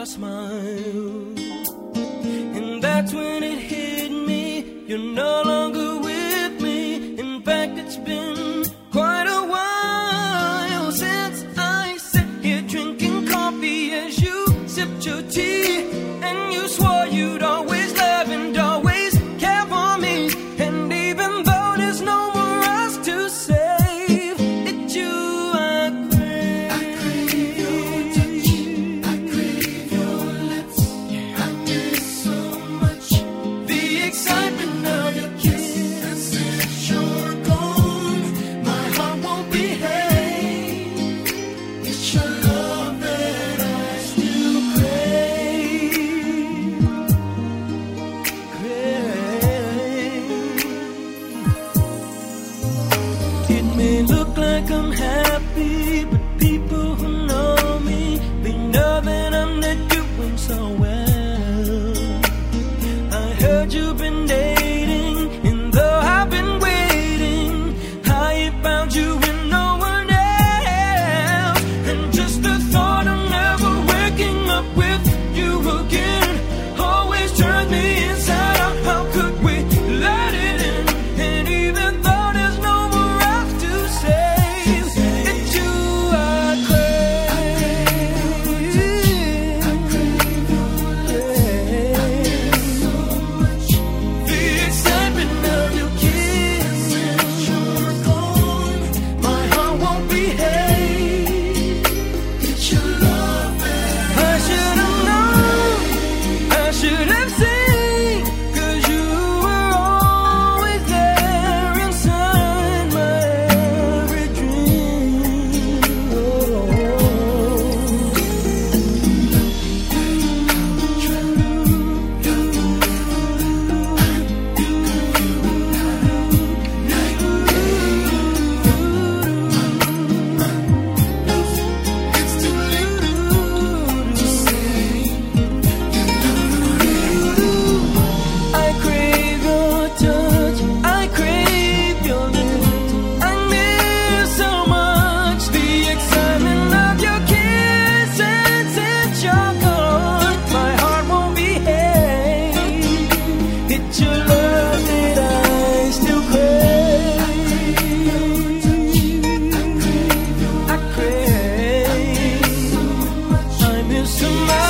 your smile. And that's when it hit me, you're no longer. may look like I'm happy, but people who know me, they know that I'm not doing so well. used to my